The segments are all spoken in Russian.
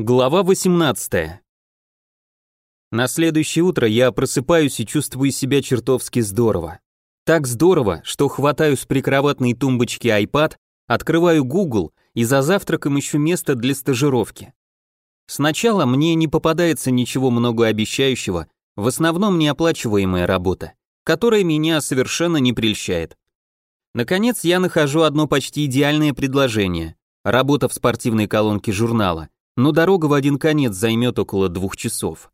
Глава 18. На следующее утро я просыпаюсь и чувствую себя чертовски здорово. Так здорово, что хватаю с прикроватной тумбочки iPad, открываю Google и за завтраком ищу место для стажировки. Сначала мне не попадается ничего многообещающего, в основном неоплачиваемая работа, которая меня совершенно не прельщает. Наконец я нахожу одно почти идеальное предложение. Работа в спортивной колонке журнала но дорога в один конец займет около двух часов.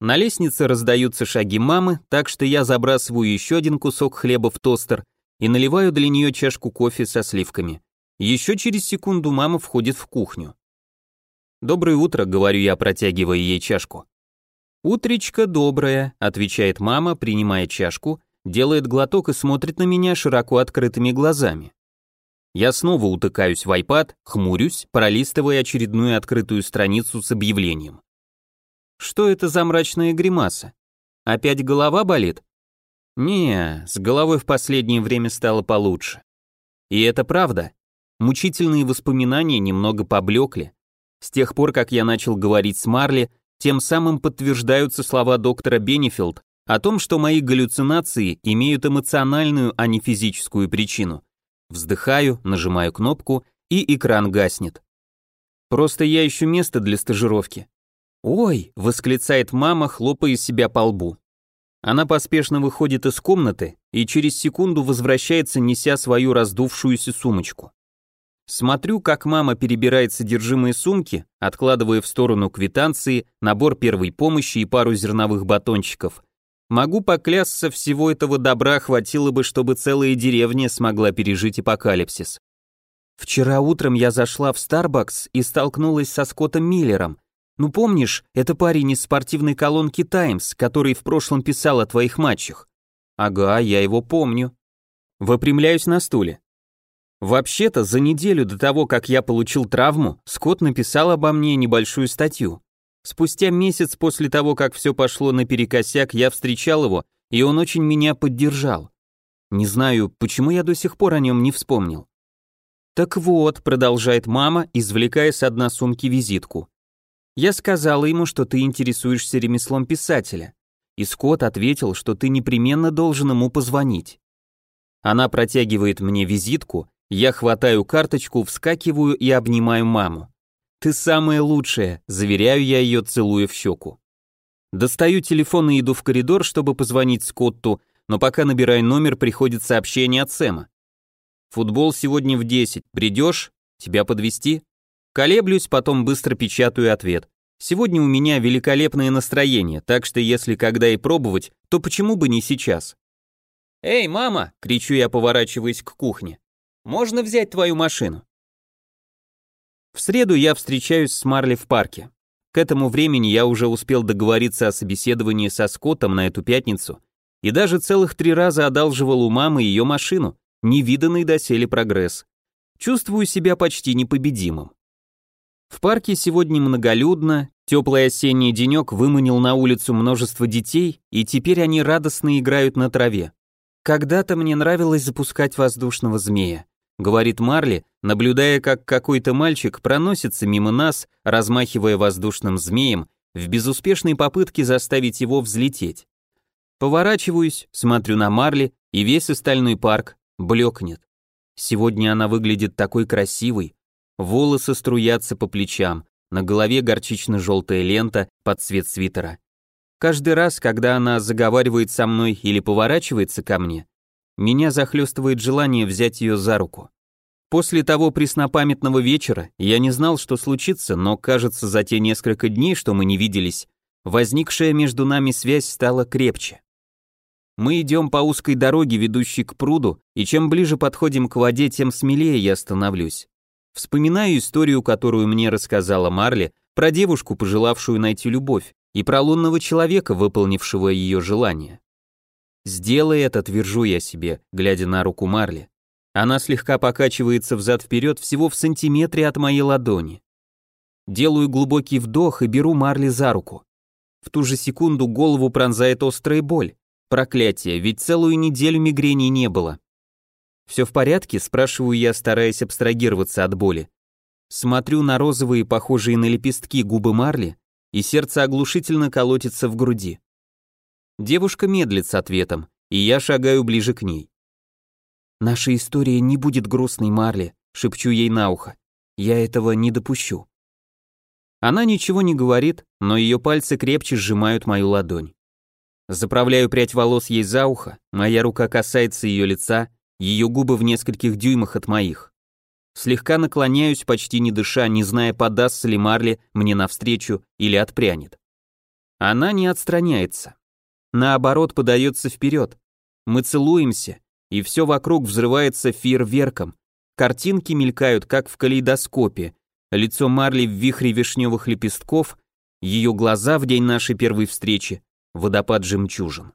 На лестнице раздаются шаги мамы, так что я забрасываю еще один кусок хлеба в тостер и наливаю для нее чашку кофе со сливками. Еще через секунду мама входит в кухню. «Доброе утро», — говорю я, протягивая ей чашку. «Утречко доброе», — отвечает мама, принимая чашку, делает глоток и смотрит на меня широко открытыми глазами. Я снова утыкаюсь в iPad, хмурюсь, пролистывая очередную открытую страницу с объявлением. Что это за мрачная гримаса? Опять голова болит? Не, с головой в последнее время стало получше. И это правда. Мучительные воспоминания немного поблекли. С тех пор, как я начал говорить с Марли, тем самым подтверждаются слова доктора Бенефилд о том, что мои галлюцинации имеют эмоциональную, а не физическую причину. Вздыхаю, нажимаю кнопку, и экран гаснет. Просто я ищу место для стажировки. «Ой!» — восклицает мама, хлопая себя по лбу. Она поспешно выходит из комнаты и через секунду возвращается, неся свою раздувшуюся сумочку. Смотрю, как мама перебирает содержимое сумки, откладывая в сторону квитанции, набор первой помощи и пару зерновых батончиков, Могу поклясться, всего этого добра хватило бы, чтобы целая деревня смогла пережить апокалипсис. Вчера утром я зашла в Starbucks и столкнулась со Скоттом Миллером. Ну помнишь, это парень из спортивной колонки Times, который в прошлом писал о твоих матчах? Ага, я его помню. Выпрямляюсь на стуле. Вообще-то, за неделю до того, как я получил травму, Скотт написал обо мне небольшую статью. Спустя месяц после того, как все пошло наперекосяк, я встречал его, и он очень меня поддержал. Не знаю, почему я до сих пор о нем не вспомнил. Так вот, продолжает мама, извлекая с одной сумки визитку. Я сказала ему, что ты интересуешься ремеслом писателя. И Скотт ответил, что ты непременно должен ему позвонить. Она протягивает мне визитку, я хватаю карточку, вскакиваю и обнимаю маму. «Ты самая лучшая», — заверяю я ее, целуя в щеку. Достаю телефон и иду в коридор, чтобы позвонить Скотту, но пока набираю номер, приходит сообщение от Сэма. «Футбол сегодня в 10. Придешь? Тебя подвести? Колеблюсь, потом быстро печатаю ответ. Сегодня у меня великолепное настроение, так что если когда и пробовать, то почему бы не сейчас? «Эй, мама!» — кричу я, поворачиваясь к кухне. «Можно взять твою машину?» В среду я встречаюсь с Марли в парке. К этому времени я уже успел договориться о собеседовании со Скоттом на эту пятницу и даже целых три раза одалживал у мамы ее машину, невиданный доселе прогресс. Чувствую себя почти непобедимым. В парке сегодня многолюдно, теплый осенний денек выманил на улицу множество детей, и теперь они радостно играют на траве. Когда-то мне нравилось запускать воздушного змея говорит Марли, наблюдая, как какой-то мальчик проносится мимо нас, размахивая воздушным змеем, в безуспешной попытке заставить его взлететь. Поворачиваюсь, смотрю на Марли, и весь остальной парк блекнет. Сегодня она выглядит такой красивой, волосы струятся по плечам, на голове горчично-желтая лента под цвет свитера. Каждый раз, когда она заговаривает со мной или поворачивается ко мне, меня захлестывает желание взять ее за руку. После того преснопамятного вечера я не знал, что случится, но, кажется, за те несколько дней, что мы не виделись, возникшая между нами связь стала крепче. Мы идем по узкой дороге, ведущей к пруду, и чем ближе подходим к воде, тем смелее я становлюсь. Вспоминаю историю, которую мне рассказала Марли, про девушку, пожелавшую найти любовь, и про лунного человека, выполнившего ее желание. «Сделай это», — твержу я себе, глядя на руку Марли. Она слегка покачивается взад-вперед всего в сантиметре от моей ладони. Делаю глубокий вдох и беру Марли за руку. В ту же секунду голову пронзает острая боль. Проклятие, ведь целую неделю мигрени не было. «Все в порядке?» – спрашиваю я, стараясь абстрагироваться от боли. Смотрю на розовые, похожие на лепестки губы Марли, и сердце оглушительно колотится в груди. Девушка медлит с ответом, и я шагаю ближе к ней. «Наша история не будет грустной, Марли», — шепчу ей на ухо. «Я этого не допущу». Она ничего не говорит, но ее пальцы крепче сжимают мою ладонь. Заправляю прядь волос ей за ухо, моя рука касается ее лица, ее губы в нескольких дюймах от моих. Слегка наклоняюсь, почти не дыша, не зная, подастся ли Марли мне навстречу или отпрянет. Она не отстраняется. Наоборот, подается вперед. Мы целуемся, и все вокруг взрывается фейерверком. Картинки мелькают, как в калейдоскопе. Лицо Марли в вихре вишневых лепестков, ее глаза в день нашей первой встречи, водопад жемчужин.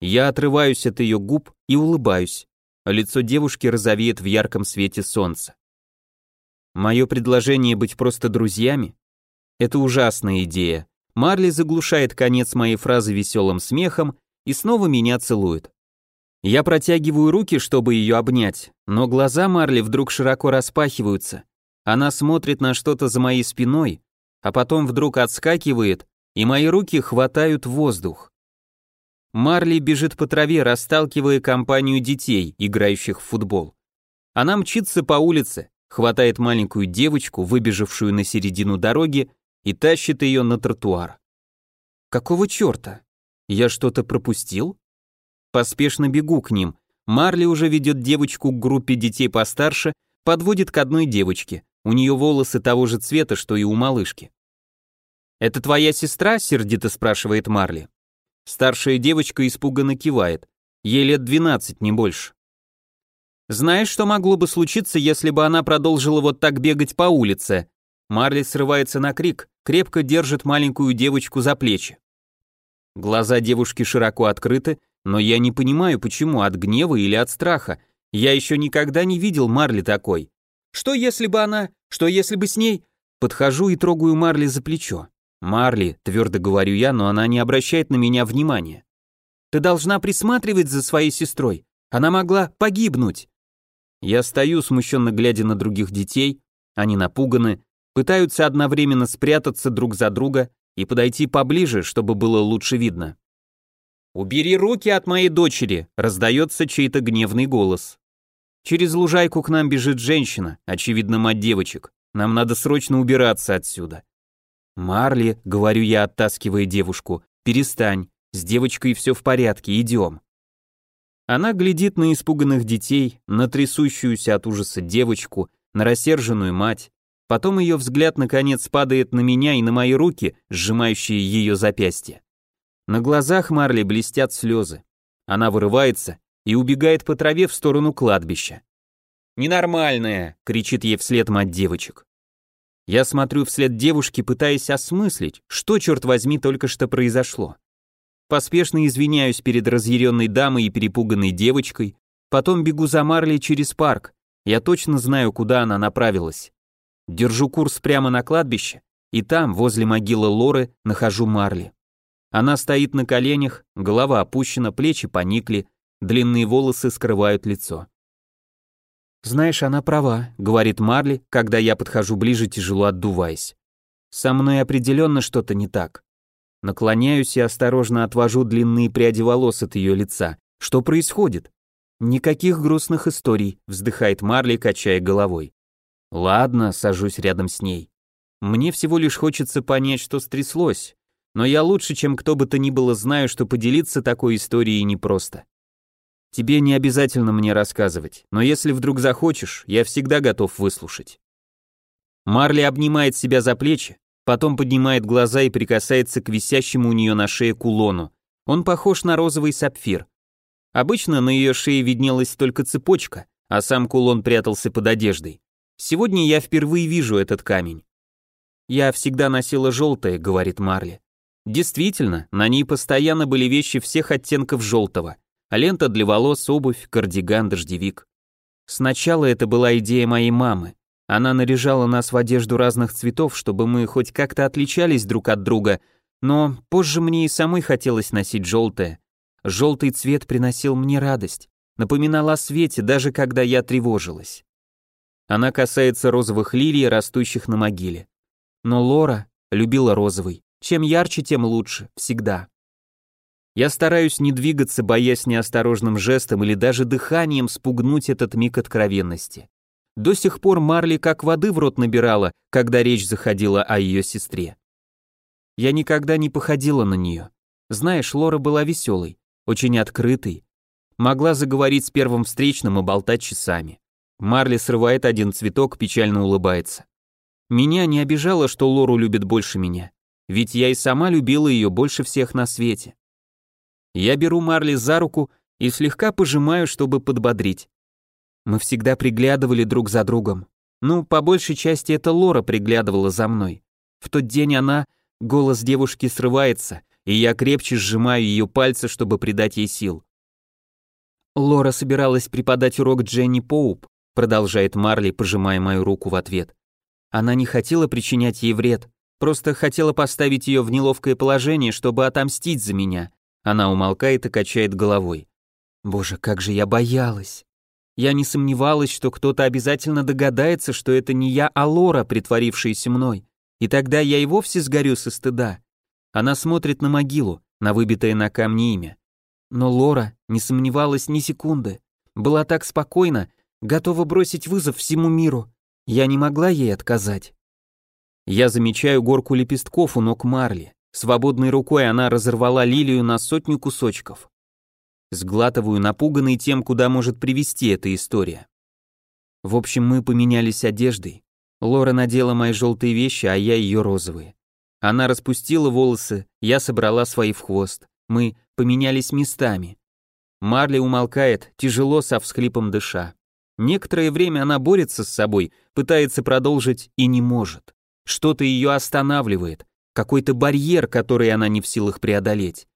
Я отрываюсь от ее губ и улыбаюсь. Лицо девушки розовеет в ярком свете солнца. Мое предложение быть просто друзьями? Это ужасная идея. Марли заглушает конец моей фразы веселым смехом и снова меня целует. Я протягиваю руки, чтобы ее обнять, но глаза Марли вдруг широко распахиваются. Она смотрит на что-то за моей спиной, а потом вдруг отскакивает, и мои руки хватают воздух. Марли бежит по траве, расталкивая компанию детей, играющих в футбол. Она мчится по улице, хватает маленькую девочку, выбежавшую на середину дороги, и тащит ее на тротуар. Какого черта? Я что-то пропустил? Поспешно бегу к ним. Марли уже ведет девочку к группе детей постарше, подводит к одной девочке. У нее волосы того же цвета, что и у малышки. «Это твоя сестра?» — сердито спрашивает Марли. Старшая девочка испуганно кивает. Ей лет 12, не больше. Знаешь, что могло бы случиться, если бы она продолжила вот так бегать по улице? Марли срывается на крик, крепко держит маленькую девочку за плечи. Глаза девушки широко открыты, но я не понимаю, почему, от гнева или от страха. Я еще никогда не видел Марли такой. Что если бы она, что если бы с ней... Подхожу и трогаю Марли за плечо. «Марли», — твердо говорю я, но она не обращает на меня внимания. «Ты должна присматривать за своей сестрой. Она могла погибнуть». Я стою, смущенно глядя на других детей, они напуганы, пытаются одновременно спрятаться друг за друга и подойти поближе, чтобы было лучше видно. «Убери руки от моей дочери!» — раздается чей-то гневный голос. Через лужайку к нам бежит женщина, очевидно, мать девочек. Нам надо срочно убираться отсюда. «Марли», — говорю я, оттаскивая девушку, — «перестань, с девочкой все в порядке, идем». Она глядит на испуганных детей, на трясущуюся от ужаса девочку, на рассерженную мать. Потом ее взгляд наконец падает на меня и на мои руки, сжимающие ее запястье. На глазах Марли блестят слезы. Она вырывается и убегает по траве в сторону кладбища. «Ненормальная!» — кричит ей вслед мать девочек. Я смотрю вслед девушки, пытаясь осмыслить, что, черт возьми, только что произошло. Поспешно извиняюсь перед разъяренной дамой и перепуганной девочкой, потом бегу за Марли через парк. Я точно знаю, куда она направилась. Держу курс прямо на кладбище, и там, возле могилы Лоры, нахожу Марли. Она стоит на коленях, голова опущена, плечи поникли, длинные волосы скрывают лицо. «Знаешь, она права», — говорит Марли, когда я подхожу ближе, тяжело отдуваясь. «Со мной определенно что-то не так». Наклоняюсь и осторожно отвожу длинные пряди волос от ее лица. Что происходит? Никаких грустных историй, вздыхает Марли, качая головой. Ладно, сажусь рядом с ней. Мне всего лишь хочется понять, что стряслось. Но я лучше, чем кто бы то ни было, знаю, что поделиться такой историей непросто. Тебе не обязательно мне рассказывать, но если вдруг захочешь, я всегда готов выслушать. Марли обнимает себя за плечи, потом поднимает глаза и прикасается к висящему у нее на шее кулону. Он похож на розовый сапфир. Обычно на ее шее виднелась только цепочка, а сам кулон прятался под одеждой. Сегодня я впервые вижу этот камень. Я всегда носила желтое, говорит Марли. Действительно, на ней постоянно были вещи всех оттенков желтого лента для волос, обувь, кардиган, дождевик. Сначала это была идея моей мамы. Она наряжала нас в одежду разных цветов, чтобы мы хоть как-то отличались друг от друга, но позже мне и самой хотелось носить желтое. Желтый цвет приносил мне радость, напоминал о свете, даже когда я тревожилась. Она касается розовых лилий, растущих на могиле. Но Лора любила розовый. Чем ярче, тем лучше, всегда. Я стараюсь не двигаться, боясь неосторожным жестом или даже дыханием спугнуть этот миг откровенности. До сих пор Марли как воды в рот набирала, когда речь заходила о ее сестре. Я никогда не походила на нее. Знаешь, Лора была веселой, очень открытой. Могла заговорить с первым встречным и болтать часами. Марли срывает один цветок, печально улыбается. Меня не обижало, что Лору любит больше меня. Ведь я и сама любила ее больше всех на свете. Я беру Марли за руку и слегка пожимаю, чтобы подбодрить. Мы всегда приглядывали друг за другом. Ну, по большей части это Лора приглядывала за мной. В тот день она, голос девушки срывается, и я крепче сжимаю ее пальцы, чтобы придать ей сил. Лора собиралась преподать урок Дженни Поуп, продолжает Марли, пожимая мою руку в ответ. Она не хотела причинять ей вред, Просто хотела поставить ее в неловкое положение, чтобы отомстить за меня. Она умолкает и качает головой. Боже, как же я боялась. Я не сомневалась, что кто-то обязательно догадается, что это не я, а Лора, притворившаяся мной. И тогда я и вовсе сгорю со стыда. Она смотрит на могилу, на выбитое на камне имя. Но Лора не сомневалась ни секунды. Была так спокойна, готова бросить вызов всему миру. Я не могла ей отказать. Я замечаю горку лепестков у ног Марли. Свободной рукой она разорвала лилию на сотню кусочков. Сглатываю, напуганный тем, куда может привести эта история. В общем, мы поменялись одеждой. Лора надела мои желтые вещи, а я ее розовые. Она распустила волосы, я собрала свои в хвост. Мы поменялись местами. Марли умолкает, тяжело со всхлипом дыша. Некоторое время она борется с собой, пытается продолжить и не может. Что-то ее останавливает, какой-то барьер, который она не в силах преодолеть.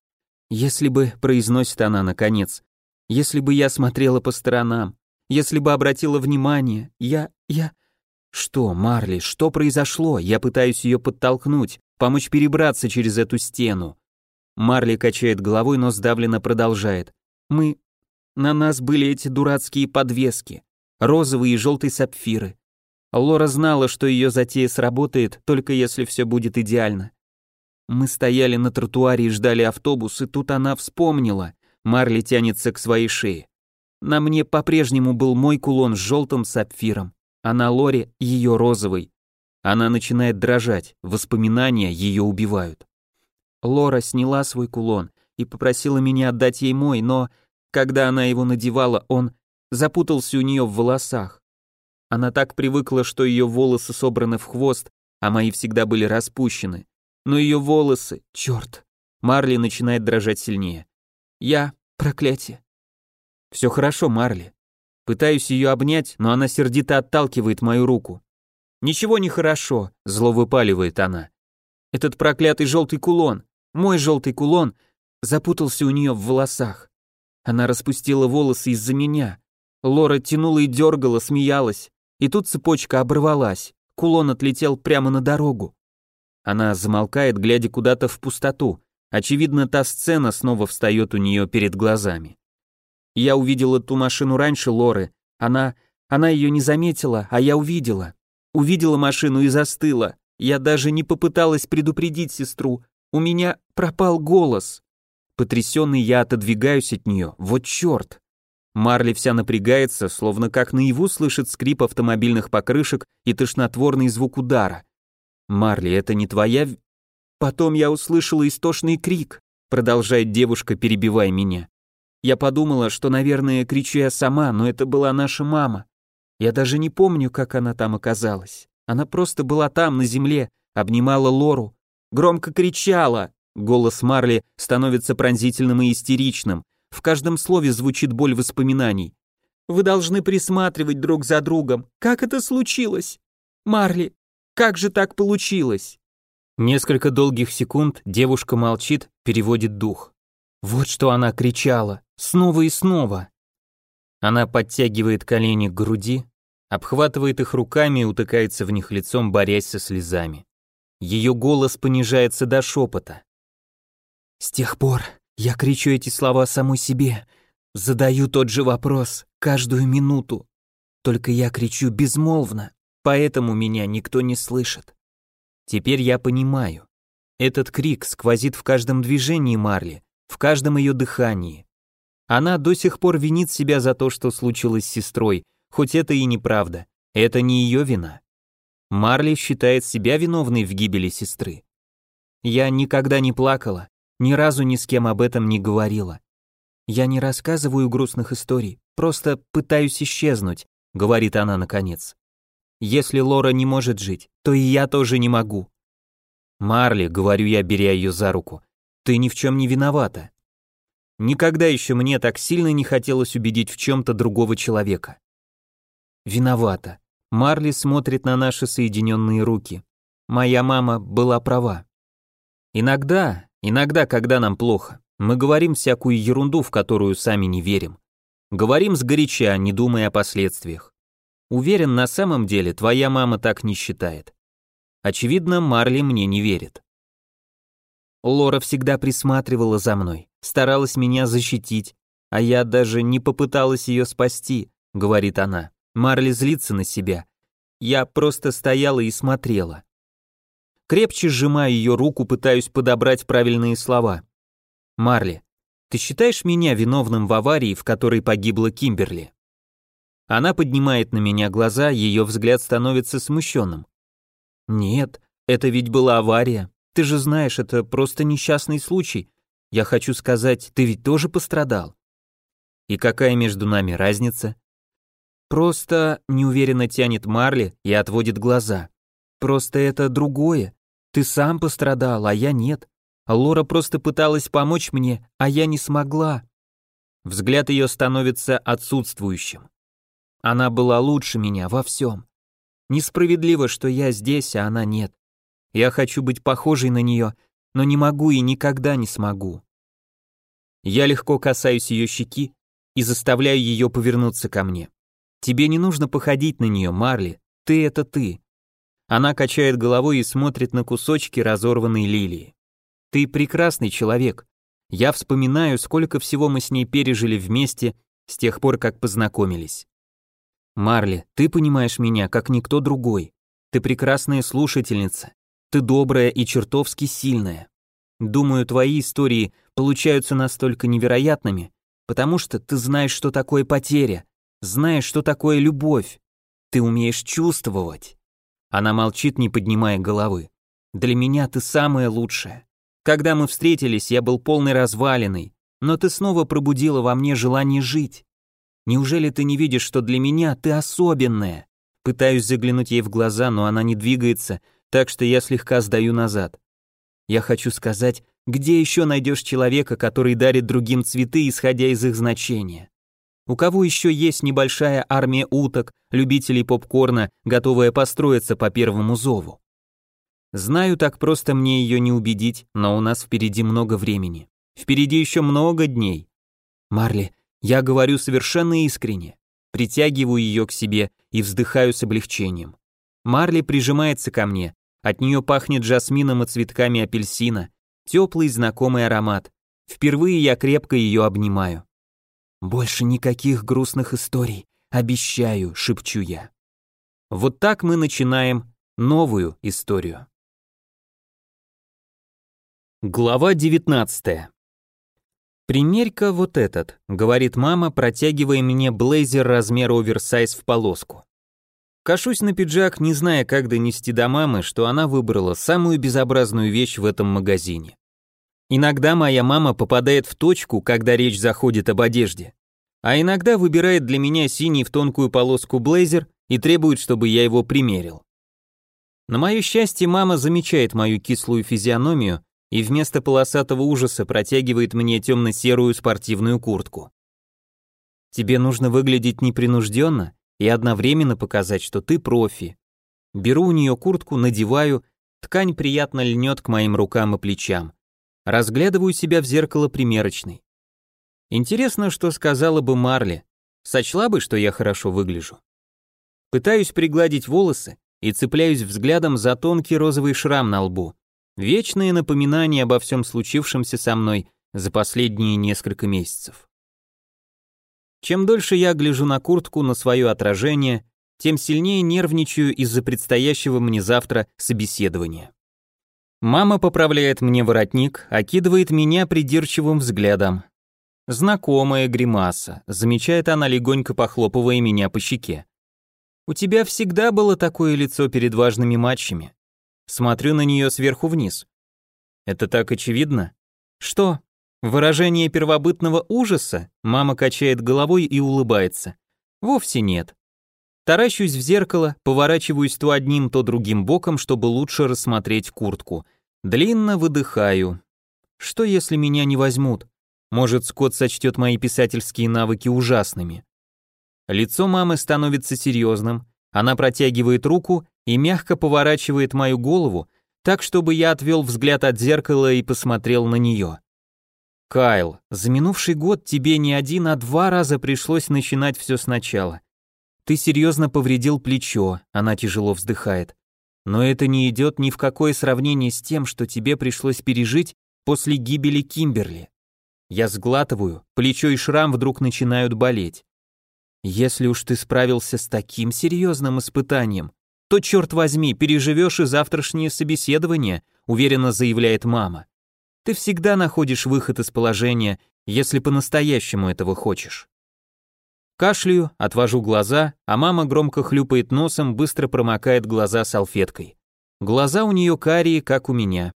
Если бы, произносит она наконец, если бы я смотрела по сторонам, если бы обратила внимание, я, я... Что, Марли, что произошло? Я пытаюсь ее подтолкнуть, помочь перебраться через эту стену. Марли качает головой, но сдавленно продолжает. Мы... На нас были эти дурацкие подвески, розовые и желтые сапфиры. Лора знала, что ее затея сработает, только если все будет идеально. Мы стояли на тротуаре и ждали автобус, и тут она вспомнила. Марли тянется к своей шее. На мне по-прежнему был мой кулон с желтым сапфиром, а на Лоре ее розовый. Она начинает дрожать, воспоминания ее убивают. Лора сняла свой кулон и попросила меня отдать ей мой, но, когда она его надевала, он запутался у нее в волосах. Она так привыкла, что ее волосы собраны в хвост, а мои всегда были распущены. Но ее волосы, черт. Марли начинает дрожать сильнее. Я, проклятие. Все хорошо, Марли. Пытаюсь ее обнять, но она сердито отталкивает мою руку. Ничего не хорошо, зло выпаливает она. Этот проклятый желтый кулон, мой желтый кулон, запутался у нее в волосах. Она распустила волосы из-за меня. Лора тянула и дергала, смеялась. И тут цепочка оборвалась, кулон отлетел прямо на дорогу. Она замолкает, глядя куда-то в пустоту. Очевидно, та сцена снова встает у нее перед глазами. Я увидела ту машину раньше Лоры. Она... она ее не заметила, а я увидела. Увидела машину и застыла. Я даже не попыталась предупредить сестру. У меня пропал голос. Потрясенный я отодвигаюсь от нее. Вот черт. Марли вся напрягается, словно как наяву слышит скрип автомобильных покрышек и тошнотворный звук удара. «Марли, это не твоя...» Потом я услышала истошный крик, продолжает девушка, перебивая меня. Я подумала, что, наверное, кричу я сама, но это была наша мама. Я даже не помню, как она там оказалась. Она просто была там, на земле, обнимала Лору, громко кричала. Голос Марли становится пронзительным и истеричным. В каждом слове звучит боль воспоминаний. Вы должны присматривать друг за другом. Как это случилось? Марли, как же так получилось? Несколько долгих секунд девушка молчит, переводит дух. Вот что она кричала, снова и снова. Она подтягивает колени к груди, обхватывает их руками и утыкается в них лицом, борясь со слезами. Ее голос понижается до шепота. С тех пор я кричу эти слова самой себе, задаю тот же вопрос каждую минуту. Только я кричу безмолвно, поэтому меня никто не слышит. Теперь я понимаю. Этот крик сквозит в каждом движении Марли, в каждом ее дыхании. Она до сих пор винит себя за то, что случилось с сестрой, хоть это и неправда. Это не ее вина. Марли считает себя виновной в гибели сестры. Я никогда не плакала, ни разу ни с кем об этом не говорила. Я не рассказываю грустных историй, просто пытаюсь исчезнуть, говорит она наконец. Если Лора не может жить, то и я тоже не могу. Марли, говорю я, беря ее за руку, ты ни в чем не виновата. Никогда еще мне так сильно не хотелось убедить в чем-то другого человека. Виновата. Марли смотрит на наши соединенные руки. Моя мама была права. Иногда, иногда, когда нам плохо, мы говорим всякую ерунду, в которую сами не верим. Говорим сгоряча, не думая о последствиях. Уверен, на самом деле твоя мама так не считает. Очевидно, Марли мне не верит. Лора всегда присматривала за мной, старалась меня защитить, а я даже не попыталась ее спасти, говорит она. Марли злится на себя. Я просто стояла и смотрела. Крепче сжимаю ее руку, пытаюсь подобрать правильные слова. Марли, ты считаешь меня виновным в аварии, в которой погибла Кимберли? Она поднимает на меня глаза, ее взгляд становится смущенным. Нет, это ведь была авария. Ты же знаешь, это просто несчастный случай. Я хочу сказать, ты ведь тоже пострадал. И какая между нами разница? Просто неуверенно тянет Марли и отводит глаза. Просто это другое. Ты сам пострадал, а я нет. Лора просто пыталась помочь мне, а я не смогла. Взгляд ее становится отсутствующим. Она была лучше меня во всем. Несправедливо, что я здесь, а она нет. Я хочу быть похожей на нее, но не могу и никогда не смогу. Я легко касаюсь ее щеки и заставляю ее повернуться ко мне. Тебе не нужно походить на нее, Марли, ты это ты. Она качает головой и смотрит на кусочки разорванной лилии. Ты прекрасный человек. Я вспоминаю, сколько всего мы с ней пережили вместе с тех пор, как познакомились. Марли, ты понимаешь меня, как никто другой. Ты прекрасная слушательница. Ты добрая и чертовски сильная. Думаю, твои истории получаются настолько невероятными, потому что ты знаешь, что такое потеря, знаешь, что такое любовь. Ты умеешь чувствовать. Она молчит, не поднимая головы. Для меня ты самая лучшая. Когда мы встретились, я был полный развалиной, но ты снова пробудила во мне желание жить. Неужели ты не видишь, что для меня ты особенная? Пытаюсь заглянуть ей в глаза, но она не двигается, так что я слегка сдаю назад. Я хочу сказать, где еще найдешь человека, который дарит другим цветы, исходя из их значения? У кого еще есть небольшая армия уток, любителей попкорна, готовая построиться по первому зову? Знаю, так просто мне ее не убедить, но у нас впереди много времени. Впереди еще много дней. Марли, я говорю совершенно искренне. Притягиваю ее к себе и вздыхаю с облегчением. Марли прижимается ко мне. От нее пахнет жасмином и цветками апельсина. Теплый знакомый аромат. Впервые я крепко ее обнимаю. «Больше никаких грустных историй, обещаю», — шепчу я. Вот так мы начинаем новую историю. Глава 19. «Примерь-ка вот этот», — говорит мама, протягивая мне блейзер размера оверсайз в полоску. Кашусь на пиджак, не зная, как донести до мамы, что она выбрала самую безобразную вещь в этом магазине. Иногда моя мама попадает в точку, когда речь заходит об одежде. А иногда выбирает для меня синий в тонкую полоску блейзер и требует, чтобы я его примерил. На мое счастье, мама замечает мою кислую физиономию и вместо полосатого ужаса протягивает мне темно-серую спортивную куртку. Тебе нужно выглядеть непринужденно и одновременно показать, что ты профи. Беру у нее куртку, надеваю, ткань приятно льнет к моим рукам и плечам. Разглядываю себя в зеркало примерочной. Интересно, что сказала бы Марли. Сочла бы, что я хорошо выгляжу. Пытаюсь пригладить волосы и цепляюсь взглядом за тонкий розовый шрам на лбу. Вечное напоминание обо всем случившемся со мной за последние несколько месяцев. Чем дольше я гляжу на куртку, на свое отражение, тем сильнее нервничаю из-за предстоящего мне завтра собеседования. Мама поправляет мне воротник, окидывает меня придирчивым взглядом. Знакомая гримаса, замечает она, легонько похлопывая меня по щеке. У тебя всегда было такое лицо перед важными матчами. Смотрю на нее сверху вниз. Это так очевидно? Что? Выражение первобытного ужаса? Мама качает головой и улыбается. Вовсе нет. Таращусь в зеркало, поворачиваюсь то одним, то другим боком, чтобы лучше рассмотреть куртку. Длинно выдыхаю. Что если меня не возьмут? Может, Скотт сочтет мои писательские навыки ужасными. Лицо мамы становится серьезным, она протягивает руку и мягко поворачивает мою голову, так, чтобы я отвел взгляд от зеркала и посмотрел на нее. «Кайл, за минувший год тебе не один, а два раза пришлось начинать все сначала. Ты серьезно повредил плечо, она тяжело вздыхает. Но это не идет ни в какое сравнение с тем, что тебе пришлось пережить после гибели Кимберли. Я сглатываю, плечо и шрам вдруг начинают болеть. Если уж ты справился с таким серьезным испытанием, то, черт возьми, переживешь и завтрашнее собеседование, уверенно заявляет мама. Ты всегда находишь выход из положения, если по-настоящему этого хочешь. Кашляю, отвожу глаза, а мама громко хлюпает носом, быстро промокает глаза салфеткой. Глаза у нее карие, как у меня.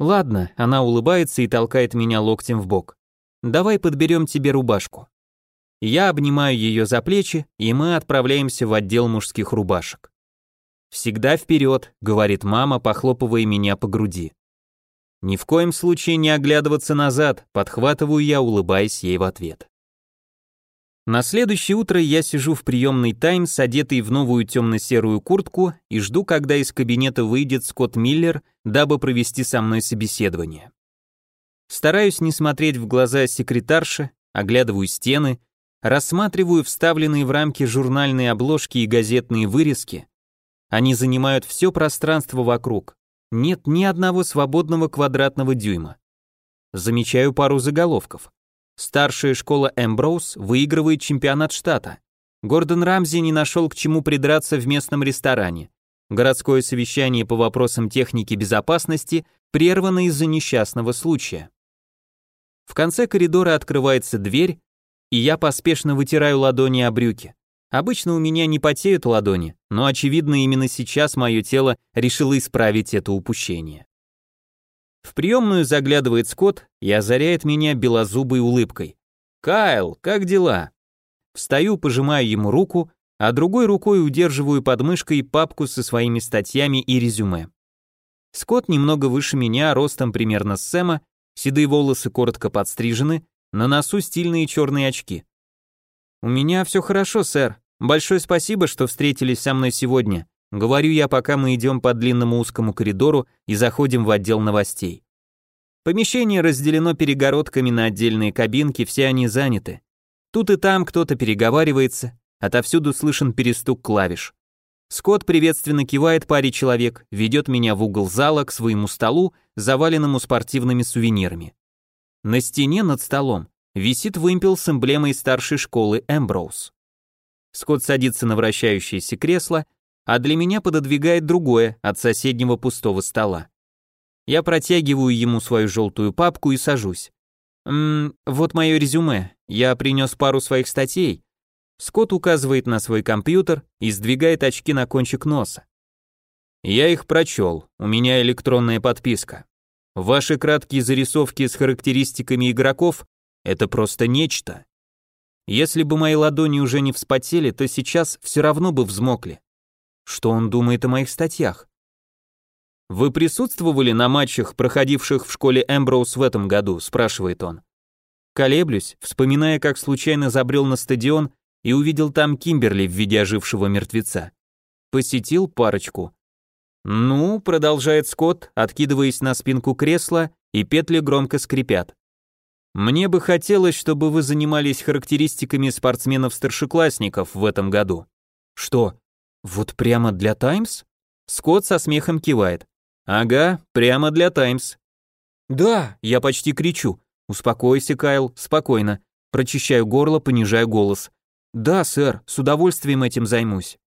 Ладно, она улыбается и толкает меня локтем в бок. Давай подберем тебе рубашку. Я обнимаю ее за плечи, и мы отправляемся в отдел мужских рубашек. «Всегда вперед», — говорит мама, похлопывая меня по груди. Ни в коем случае не оглядываться назад, подхватываю я, улыбаясь ей в ответ. На следующее утро я сижу в приемной «Таймс», одетый в новую темно-серую куртку, и жду, когда из кабинета выйдет Скотт Миллер, дабы провести со мной собеседование. Стараюсь не смотреть в глаза секретарши, оглядываю стены, рассматриваю вставленные в рамки журнальные обложки и газетные вырезки. Они занимают все пространство вокруг. Нет ни одного свободного квадратного дюйма. Замечаю пару заголовков. Старшая школа Эмброуз выигрывает чемпионат штата. Гордон Рамзи не нашел к чему придраться в местном ресторане. Городское совещание по вопросам техники безопасности прервано из-за несчастного случая. В конце коридора открывается дверь, и я поспешно вытираю ладони о брюки. Обычно у меня не потеют ладони, но очевидно именно сейчас мое тело решило исправить это упущение. В приемную заглядывает Скотт и озаряет меня белозубой улыбкой. «Кайл, как дела?» Встаю, пожимаю ему руку, а другой рукой удерживаю под мышкой папку со своими статьями и резюме. Скотт немного выше меня, ростом примерно с Сэма, седые волосы коротко подстрижены, на носу стильные черные очки. «У меня все хорошо, сэр. Большое спасибо, что встретились со мной сегодня. Говорю я, пока мы идем по длинному узкому коридору и заходим в отдел новостей. Помещение разделено перегородками на отдельные кабинки, все они заняты. Тут и там кто-то переговаривается, отовсюду слышен перестук клавиш. Скотт приветственно кивает паре человек, ведет меня в угол зала к своему столу, заваленному спортивными сувенирами. На стене над столом висит вымпел с эмблемой старшей школы Эмброуз. Скотт садится на вращающееся кресло, а для меня пододвигает другое от соседнего пустого стола. Я протягиваю ему свою желтую папку и сажусь. «Ммм, вот мое резюме. Я принес пару своих статей». Скотт указывает на свой компьютер и сдвигает очки на кончик носа. Я их прочел, у меня электронная подписка. Ваши краткие зарисовки с характеристиками игроков — это просто нечто. Если бы мои ладони уже не вспотели, то сейчас все равно бы взмокли. Что он думает о моих статьях? Вы присутствовали на матчах, проходивших в школе Эмброуз в этом году, спрашивает он. Колеблюсь, вспоминая, как случайно забрел на стадион и увидел там Кимберли в виде ожившего мертвеца. Посетил парочку. Ну, продолжает Скотт, откидываясь на спинку кресла, и петли громко скрипят. Мне бы хотелось, чтобы вы занимались характеристиками спортсменов-старшеклассников в этом году. Что, вот прямо для Таймс? Скотт со смехом кивает. Ага, прямо для Таймс. Да, я почти кричу. Успокойся, Кайл, спокойно. Прочищаю горло, понижаю голос. Да, сэр, с удовольствием этим займусь.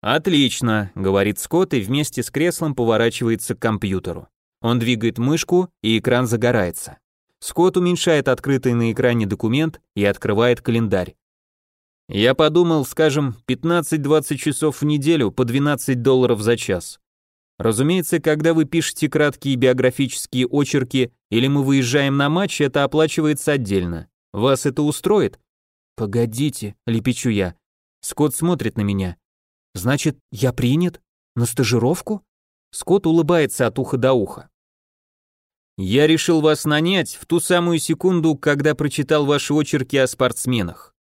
Отлично, говорит Скотт и вместе с креслом поворачивается к компьютеру. Он двигает мышку, и экран загорается. Скотт уменьшает открытый на экране документ и открывает календарь. Я подумал, скажем, 15-20 часов в неделю по 12 долларов за час. Разумеется, когда вы пишете краткие биографические очерки или мы выезжаем на матч, это оплачивается отдельно. Вас это устроит? Погодите, лепечу я. Скотт смотрит на меня. Значит, я принят? На стажировку? Скотт улыбается от уха до уха. Я решил вас нанять в ту самую секунду, когда прочитал ваши очерки о спортсменах.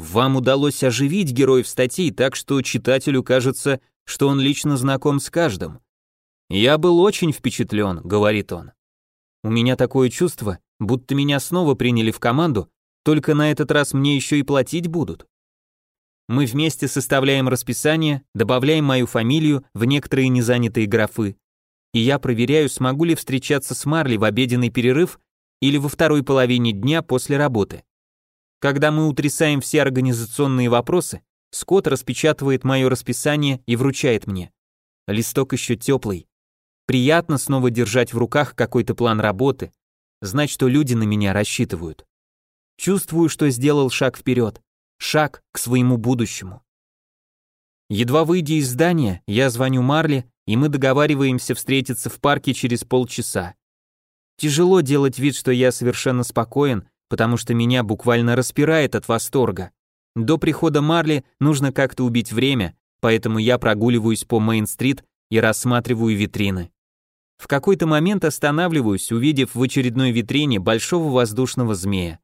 Вам удалось оживить героев статей так, что читателю кажется, что он лично знаком с каждым. Я был очень впечатлен, говорит он. У меня такое чувство, будто меня снова приняли в команду, только на этот раз мне еще и платить будут. Мы вместе составляем расписание, добавляем мою фамилию в некоторые незанятые графы, и я проверяю, смогу ли встречаться с Марли в обеденный перерыв или во второй половине дня после работы. Когда мы утрясаем все организационные вопросы, Скотт распечатывает мое расписание и вручает мне. Листок еще теплый. Приятно снова держать в руках какой-то план работы, знать, что люди на меня рассчитывают. Чувствую, что сделал шаг вперед, шаг к своему будущему. Едва выйдя из здания, я звоню Марли, и мы договариваемся встретиться в парке через полчаса. Тяжело делать вид, что я совершенно спокоен, потому что меня буквально распирает от восторга. До прихода Марли нужно как-то убить время, поэтому я прогуливаюсь по Мейн-стрит и рассматриваю витрины. В какой-то момент останавливаюсь, увидев в очередной витрине большого воздушного змея.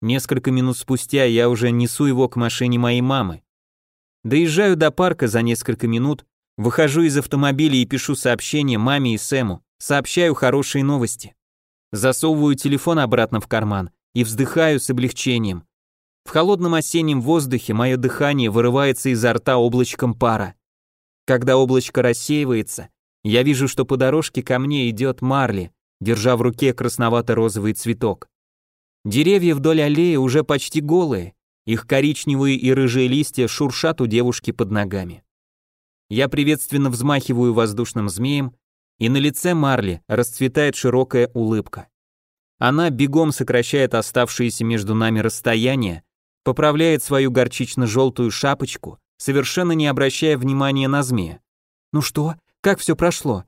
Несколько минут спустя я уже несу его к машине моей мамы. Доезжаю до парка за несколько минут, выхожу из автомобиля и пишу сообщение маме и Сэму, сообщаю хорошие новости. Засовываю телефон обратно в карман и вздыхаю с облегчением. В холодном осеннем воздухе мое дыхание вырывается изо рта облачком пара. Когда облачко рассеивается, я вижу, что по дорожке ко мне идет Марли, держа в руке красновато-розовый цветок. Деревья вдоль аллеи уже почти голые, их коричневые и рыжие листья шуршат у девушки под ногами. Я приветственно взмахиваю воздушным змеем, и на лице Марли расцветает широкая улыбка. Она бегом сокращает оставшееся между нами расстояние, поправляет свою горчично-желтую шапочку, совершенно не обращая внимания на змея. «Ну что, как все прошло?»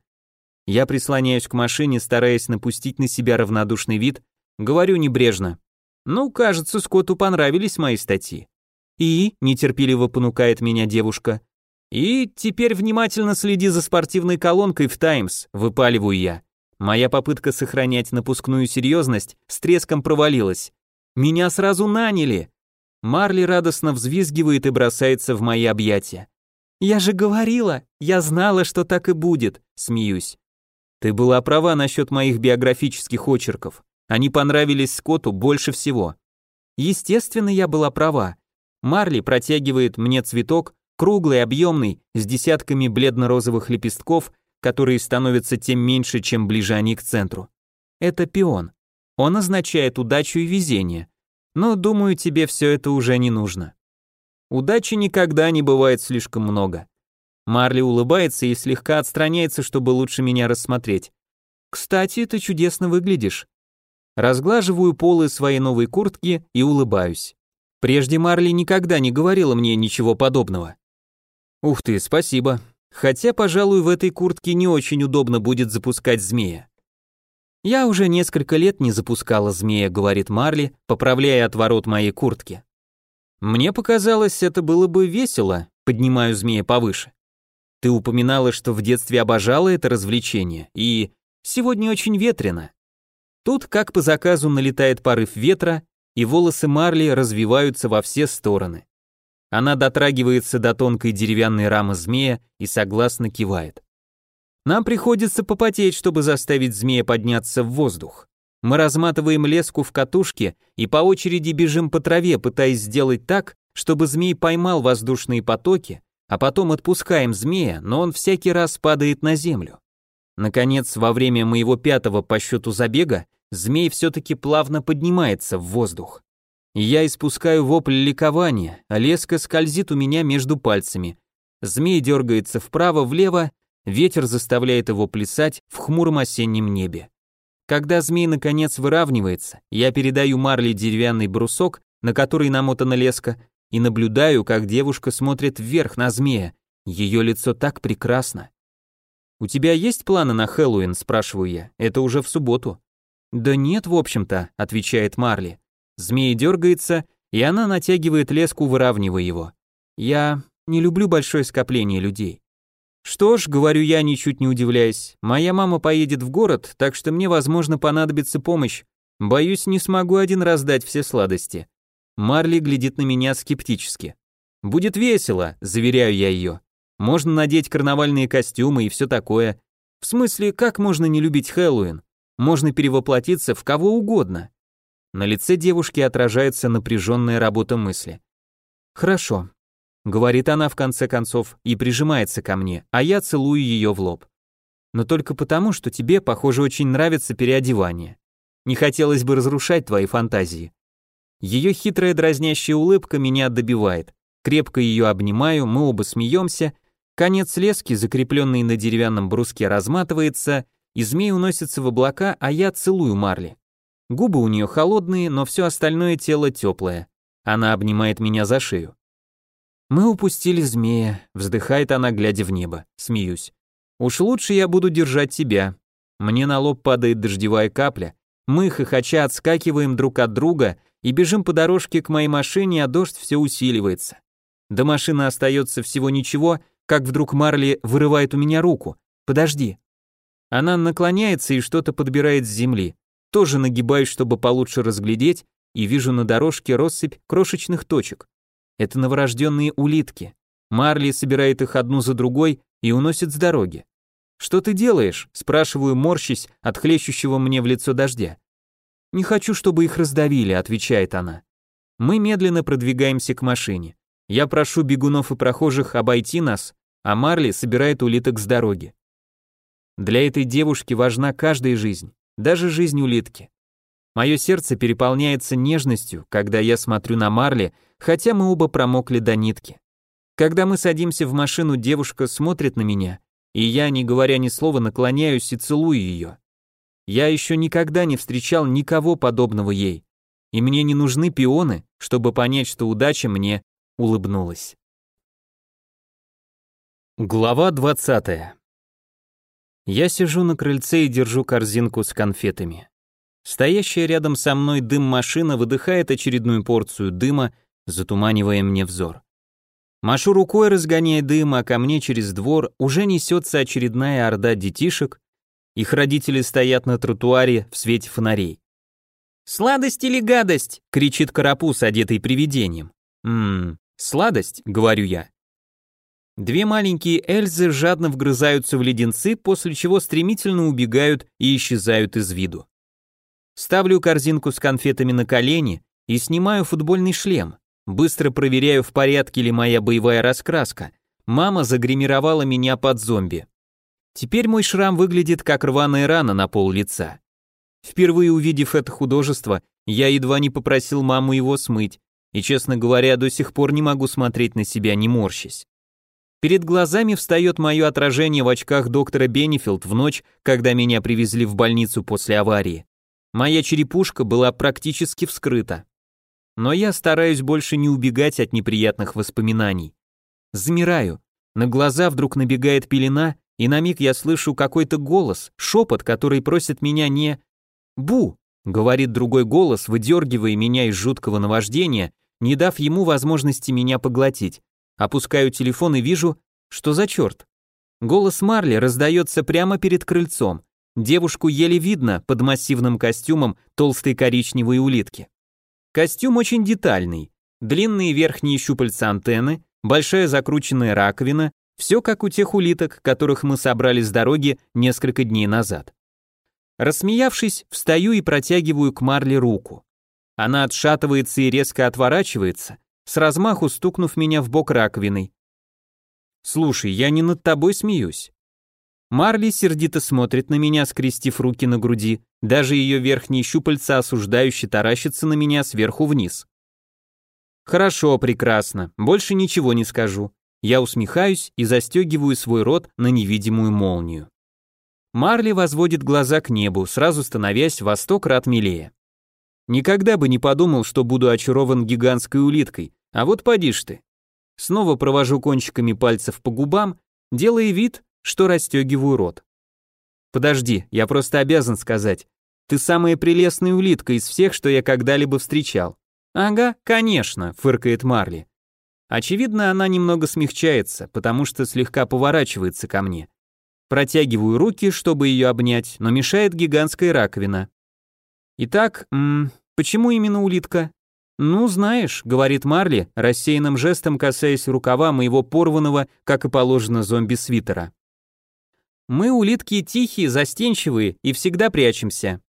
Я прислоняюсь к машине, стараясь напустить на себя равнодушный вид, говорю небрежно. «Ну, кажется, Скотту понравились мои статьи». «И?» — нетерпеливо понукает меня девушка. «И теперь внимательно следи за спортивной колонкой в «Таймс», — выпаливаю я. Моя попытка сохранять напускную серьезность с треском провалилась. Меня сразу наняли. Марли радостно взвизгивает и бросается в мои объятия. Я же говорила, я знала, что так и будет, смеюсь. Ты была права насчет моих биографических очерков. Они понравились Скотту больше всего. Естественно, я была права. Марли протягивает мне цветок, круглый, объемный, с десятками бледно-розовых лепестков которые становятся тем меньше, чем ближе они к центру. Это пион. Он означает удачу и везение. Но, думаю, тебе все это уже не нужно. Удачи никогда не бывает слишком много. Марли улыбается и слегка отстраняется, чтобы лучше меня рассмотреть. Кстати, ты чудесно выглядишь. Разглаживаю полы своей новой куртки и улыбаюсь. Прежде Марли никогда не говорила мне ничего подобного. Ух ты, спасибо. Хотя, пожалуй, в этой куртке не очень удобно будет запускать змея. Я уже несколько лет не запускала змея, говорит Марли, поправляя отворот моей куртки. Мне показалось, это было бы весело, поднимаю змея повыше. Ты упоминала, что в детстве обожала это развлечение, и сегодня очень ветрено. Тут, как по заказу, налетает порыв ветра, и волосы Марли развиваются во все стороны. Она дотрагивается до тонкой деревянной рамы змея и согласно кивает. Нам приходится попотеть, чтобы заставить змея подняться в воздух. Мы разматываем леску в катушке и по очереди бежим по траве, пытаясь сделать так, чтобы змей поймал воздушные потоки, а потом отпускаем змея, но он всякий раз падает на землю. Наконец, во время моего пятого по счету забега, змей все-таки плавно поднимается в воздух. Я испускаю вопль ликования, а леска скользит у меня между пальцами. Змей дергается вправо-влево, ветер заставляет его плясать в хмуром осеннем небе. Когда змей наконец выравнивается, я передаю Марли деревянный брусок, на который намотана леска, и наблюдаю, как девушка смотрит вверх на змея. Ее лицо так прекрасно. «У тебя есть планы на Хэллоуин?» – спрашиваю я. «Это уже в субботу». «Да нет, в общем-то», – отвечает Марли. Змей дергается, и она натягивает леску, выравнивая его. «Я не люблю большое скопление людей». «Что ж», — говорю я, ничуть не удивляясь, «моя мама поедет в город, так что мне, возможно, понадобится помощь. Боюсь, не смогу один раз дать все сладости». Марли глядит на меня скептически. «Будет весело», — заверяю я ее. Можно надеть карнавальные костюмы и все такое. В смысле, как можно не любить Хэллоуин? Можно перевоплотиться в кого угодно. На лице девушки отражается напряженная работа мысли. «Хорошо», — говорит она в конце концов и прижимается ко мне, а я целую ее в лоб. «Но только потому, что тебе, похоже, очень нравится переодевание. Не хотелось бы разрушать твои фантазии». Ее хитрая дразнящая улыбка меня добивает. Крепко ее обнимаю, мы оба смеемся, Конец лески, закрепленный на деревянном бруске, разматывается, и змей уносится в облака, а я целую Марли. Губы у нее холодные, но все остальное тело теплое. Она обнимает меня за шею. «Мы упустили змея», — вздыхает она, глядя в небо. Смеюсь. «Уж лучше я буду держать тебя». Мне на лоб падает дождевая капля. Мы, хохоча, отскакиваем друг от друга и бежим по дорожке к моей машине, а дождь все усиливается. До машины остается всего ничего, как вдруг Марли вырывает у меня руку. «Подожди». Она наклоняется и что-то подбирает с земли. Тоже нагибаюсь, чтобы получше разглядеть, и вижу на дорожке россыпь крошечных точек. Это новорожденные улитки. Марли собирает их одну за другой и уносит с дороги. «Что ты делаешь?» – спрашиваю, морщись от хлещущего мне в лицо дождя. «Не хочу, чтобы их раздавили», – отвечает она. Мы медленно продвигаемся к машине. Я прошу бегунов и прохожих обойти нас, а Марли собирает улиток с дороги. Для этой девушки важна каждая жизнь, даже жизнь улитки. Мое сердце переполняется нежностью, когда я смотрю на Марли, хотя мы оба промокли до нитки. Когда мы садимся в машину, девушка смотрит на меня, и я, не говоря ни слова, наклоняюсь и целую ее. Я еще никогда не встречал никого подобного ей, и мне не нужны пионы, чтобы понять, что удача мне улыбнулась. Глава 20. Я сижу на крыльце и держу корзинку с конфетами. Стоящая рядом со мной дым-машина выдыхает очередную порцию дыма, затуманивая мне взор. Машу рукой, разгоняя дым, а ко мне через двор уже несется очередная орда детишек, их родители стоят на тротуаре в свете фонарей. «Сладость или гадость?» — кричит карапуз, одетый привидением. «Ммм, сладость», — говорю я. Две маленькие Эльзы жадно вгрызаются в леденцы, после чего стремительно убегают и исчезают из виду. Ставлю корзинку с конфетами на колени и снимаю футбольный шлем. Быстро проверяю, в порядке ли моя боевая раскраска. Мама загримировала меня под зомби. Теперь мой шрам выглядит как рваная рана на пол лица. Впервые увидев это художество, я едва не попросил маму его смыть, и, честно говоря, до сих пор не могу смотреть на себя, не морщась. Перед глазами встает мое отражение в очках доктора Бенефилд в ночь, когда меня привезли в больницу после аварии. Моя черепушка была практически вскрыта. Но я стараюсь больше не убегать от неприятных воспоминаний. Замираю. На глаза вдруг набегает пелена, и на миг я слышу какой-то голос, шепот, который просит меня не... «Бу!» — говорит другой голос, выдергивая меня из жуткого наваждения, не дав ему возможности меня поглотить. Опускаю телефон и вижу, что за черт. Голос Марли раздается прямо перед крыльцом. Девушку еле видно под массивным костюмом толстой коричневой улитки. Костюм очень детальный. Длинные верхние щупальца антенны, большая закрученная раковина, все как у тех улиток, которых мы собрали с дороги несколько дней назад. Рассмеявшись, встаю и протягиваю к Марли руку. Она отшатывается и резко отворачивается, с размаху стукнув меня в бок раковиной. «Слушай, я не над тобой смеюсь». Марли сердито смотрит на меня, скрестив руки на груди, даже ее верхние щупальца осуждающе таращатся на меня сверху вниз. Хорошо, прекрасно, больше ничего не скажу. Я усмехаюсь и застегиваю свой рот на невидимую молнию. Марли возводит глаза к небу, сразу становясь во сто крат милее. Никогда бы не подумал, что буду очарован гигантской улиткой, а вот подишь ты. Снова провожу кончиками пальцев по губам, делая вид, что расстегиваю рот. Подожди, я просто обязан сказать. Ты самая прелестная улитка из всех, что я когда-либо встречал. Ага, конечно, фыркает Марли. Очевидно, она немного смягчается, потому что слегка поворачивается ко мне. Протягиваю руки, чтобы ее обнять, но мешает гигантская раковина. Итак, м почему именно улитка? Ну, знаешь, говорит Марли, рассеянным жестом касаясь рукава моего порванного, как и положено, зомби-свитера. Мы улитки тихие, застенчивые и всегда прячемся.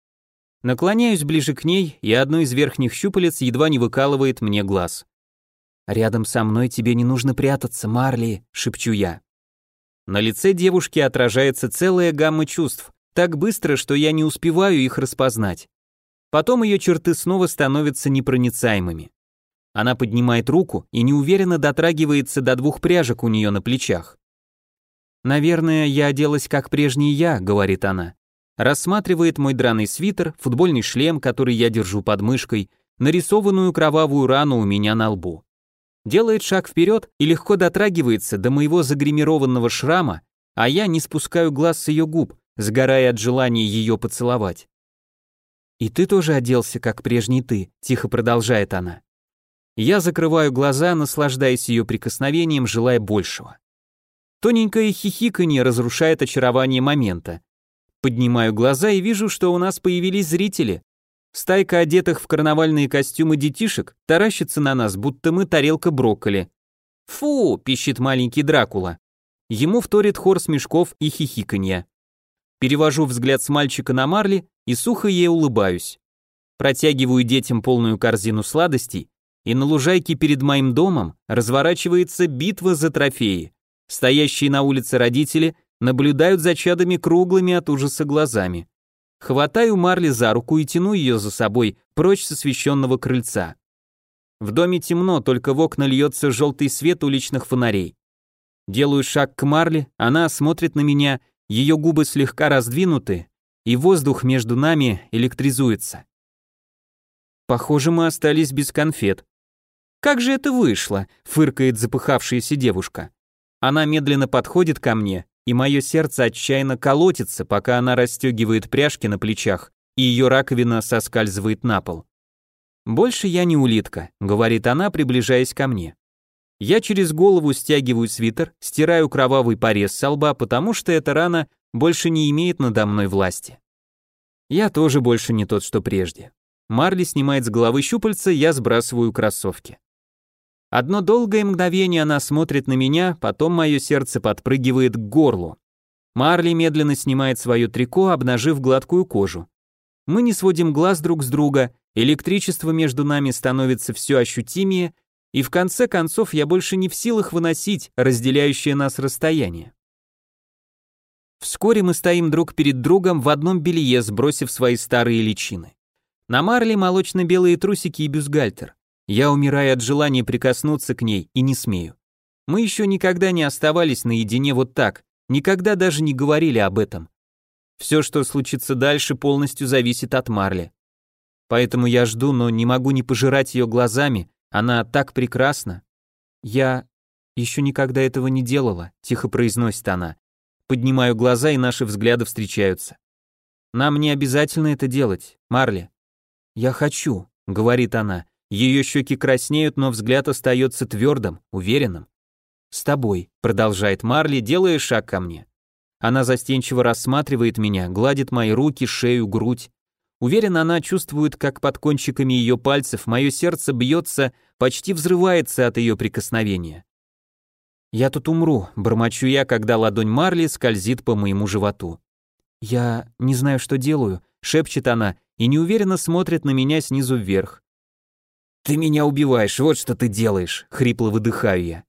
Наклоняюсь ближе к ней, и одно из верхних щупалец едва не выкалывает мне глаз. «Рядом со мной тебе не нужно прятаться, Марли», — шепчу я. На лице девушки отражается целая гамма чувств, так быстро, что я не успеваю их распознать. Потом ее черты снова становятся непроницаемыми. Она поднимает руку и неуверенно дотрагивается до двух пряжек у нее на плечах. «Наверное, я оделась как прежний я», — говорит она. Рассматривает мой драный свитер, футбольный шлем, который я держу под мышкой, нарисованную кровавую рану у меня на лбу. Делает шаг вперед и легко дотрагивается до моего загримированного шрама, а я не спускаю глаз с ее губ, сгорая от желания ее поцеловать. «И ты тоже оделся, как прежний ты», — тихо продолжает она. Я закрываю глаза, наслаждаясь ее прикосновением, желая большего. Тоненькое хихиканье разрушает очарование момента. Поднимаю глаза и вижу, что у нас появились зрители. Стайка одетых в карнавальные костюмы детишек таращится на нас, будто мы тарелка брокколи. «Фу!» – пищит маленький Дракула. Ему вторит хор смешков и хихиканья. Перевожу взгляд с мальчика на Марли и сухо ей улыбаюсь. Протягиваю детям полную корзину сладостей, и на лужайке перед моим домом разворачивается битва за трофеи. Стоящие на улице родители наблюдают за чадами круглыми от ужаса глазами. Хватаю Марли за руку и тяну ее за собой прочь с освещенного крыльца. В доме темно, только в окна льется желтый свет уличных фонарей. Делаю шаг к Марли, она смотрит на меня, ее губы слегка раздвинуты, и воздух между нами электризуется. Похоже, мы остались без конфет. Как же это вышло? фыркает запыхавшаяся девушка. Она медленно подходит ко мне, и мое сердце отчаянно колотится, пока она расстегивает пряжки на плечах, и ее раковина соскальзывает на пол. «Больше я не улитка», — говорит она, приближаясь ко мне. Я через голову стягиваю свитер, стираю кровавый порез со лба, потому что эта рана больше не имеет надо мной власти. Я тоже больше не тот, что прежде. Марли снимает с головы щупальца, я сбрасываю кроссовки. Одно долгое мгновение она смотрит на меня, потом мое сердце подпрыгивает к горлу. Марли медленно снимает свое трико, обнажив гладкую кожу. Мы не сводим глаз друг с друга, электричество между нами становится все ощутимее, и в конце концов я больше не в силах выносить разделяющее нас расстояние. Вскоре мы стоим друг перед другом в одном белье, сбросив свои старые личины. На Марли молочно-белые трусики и бюстгальтер. Я умираю от желания прикоснуться к ней и не смею. Мы еще никогда не оставались наедине вот так, никогда даже не говорили об этом. Все, что случится дальше, полностью зависит от Марли. Поэтому я жду, но не могу не пожирать ее глазами, она так прекрасна. Я еще никогда этого не делала, тихо произносит она. Поднимаю глаза, и наши взгляды встречаются. Нам не обязательно это делать, Марли. Я хочу, говорит она, ее щеки краснеют, но взгляд остается твердым, уверенным. «С тобой», — продолжает Марли, делая шаг ко мне. Она застенчиво рассматривает меня, гладит мои руки, шею, грудь. Уверена, она чувствует, как под кончиками ее пальцев мое сердце бьется, почти взрывается от ее прикосновения. «Я тут умру», — бормочу я, когда ладонь Марли скользит по моему животу. «Я не знаю, что делаю», — шепчет она и неуверенно смотрит на меня снизу вверх. «Ты меня убиваешь, вот что ты делаешь», — хрипло выдыхаю я.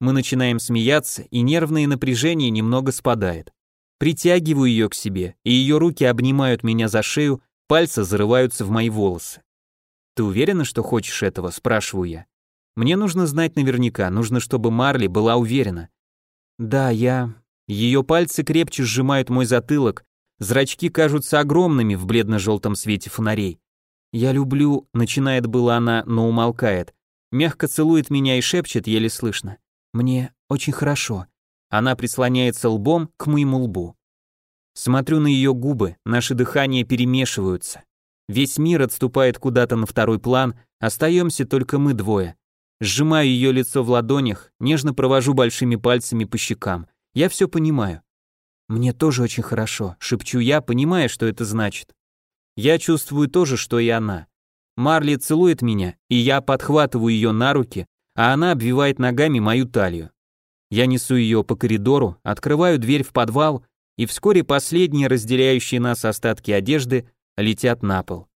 Мы начинаем смеяться, и нервное напряжение немного спадает. Притягиваю ее к себе, и ее руки обнимают меня за шею, пальцы зарываются в мои волосы. «Ты уверена, что хочешь этого?» — спрашиваю я. Мне нужно знать наверняка, нужно, чтобы Марли была уверена. Да, я... Ее пальцы крепче сжимают мой затылок, зрачки кажутся огромными в бледно-желтом свете фонарей. «Я люблю...» — начинает была она, но умолкает. Мягко целует меня и шепчет, еле слышно. «Мне очень хорошо». Она прислоняется лбом к моему лбу. Смотрю на ее губы, наши дыхания перемешиваются. Весь мир отступает куда-то на второй план, остаемся только мы двое. Сжимаю ее лицо в ладонях, нежно провожу большими пальцами по щекам. Я все понимаю. Мне тоже очень хорошо, шепчу я, понимая, что это значит. Я чувствую то же, что и она. Марли целует меня, и я подхватываю ее на руки, а она обвивает ногами мою талию. Я несу ее по коридору, открываю дверь в подвал, и вскоре последние разделяющие нас остатки одежды летят на пол.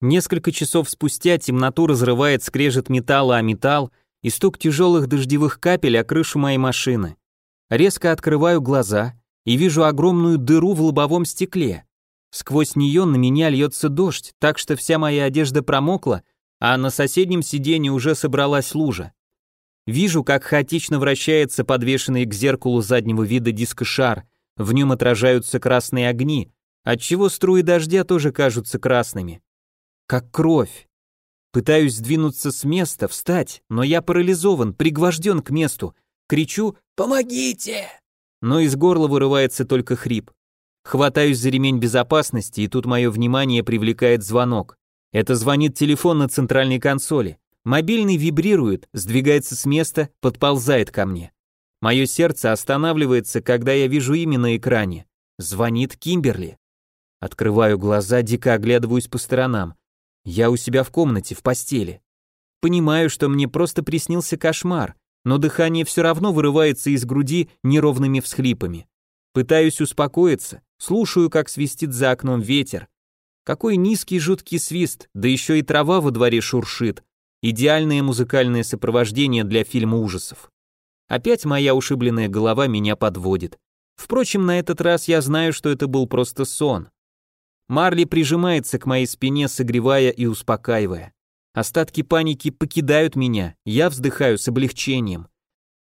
Несколько часов спустя темноту разрывает скрежет металла о металл и стук тяжелых дождевых капель о крышу моей машины. Резко открываю глаза и вижу огромную дыру в лобовом стекле. Сквозь нее на меня льется дождь, так что вся моя одежда промокла, а на соседнем сиденье уже собралась лужа. Вижу, как хаотично вращается подвешенный к зеркалу заднего вида дискошар, в нем отражаются красные огни, отчего струи дождя тоже кажутся красными. Как кровь. Пытаюсь сдвинуться с места, встать, но я парализован, пригвожден к месту, Кричу «Помогите!» Но из горла вырывается только хрип. Хватаюсь за ремень безопасности, и тут мое внимание привлекает звонок. Это звонит телефон на центральной консоли. Мобильный вибрирует, сдвигается с места, подползает ко мне. Мое сердце останавливается, когда я вижу имя на экране. Звонит Кимберли. Открываю глаза, дико оглядываюсь по сторонам. Я у себя в комнате, в постели. Понимаю, что мне просто приснился кошмар, но дыхание все равно вырывается из груди неровными всхлипами. Пытаюсь успокоиться, слушаю, как свистит за окном ветер. Какой низкий жуткий свист, да еще и трава во дворе шуршит. Идеальное музыкальное сопровождение для фильма ужасов. Опять моя ушибленная голова меня подводит. Впрочем, на этот раз я знаю, что это был просто сон. Марли прижимается к моей спине, согревая и успокаивая. Остатки паники покидают меня, я вздыхаю с облегчением.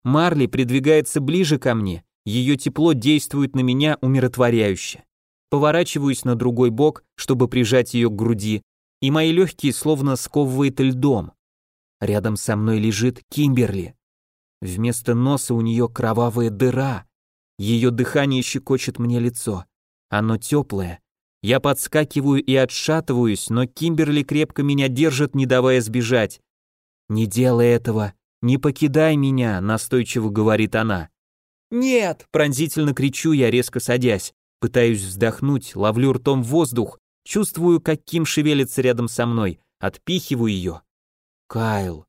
Марли придвигается ближе ко мне, ее тепло действует на меня умиротворяюще. Поворачиваюсь на другой бок, чтобы прижать ее к груди, и мои легкие словно сковывает льдом. Рядом со мной лежит Кимберли. Вместо носа у нее кровавая дыра. Ее дыхание щекочет мне лицо. Оно теплое, я подскакиваю и отшатываюсь, но Кимберли крепко меня держит, не давая сбежать. «Не делай этого, не покидай меня», — настойчиво говорит она. «Нет!» — пронзительно кричу я, резко садясь. Пытаюсь вздохнуть, ловлю ртом воздух, чувствую, как Ким шевелится рядом со мной, отпихиваю ее. «Кайл!»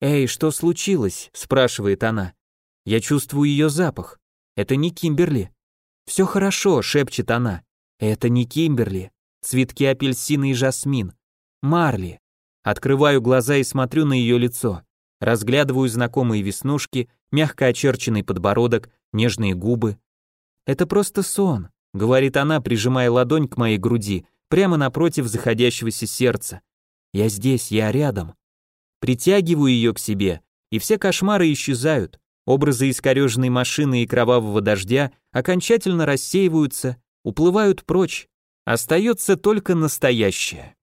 «Эй, что случилось?» — спрашивает она. Я чувствую ее запах. Это не Кимберли. «Все хорошо», — шепчет она. Это не Кимберли, цветки апельсина и жасмин. Марли. Открываю глаза и смотрю на ее лицо. Разглядываю знакомые веснушки, мягко очерченный подбородок, нежные губы. Это просто сон, говорит она, прижимая ладонь к моей груди, прямо напротив заходящегося сердца. Я здесь, я рядом. Притягиваю ее к себе, и все кошмары исчезают. Образы искореженной машины и кровавого дождя окончательно рассеиваются, уплывают прочь, остается только настоящее.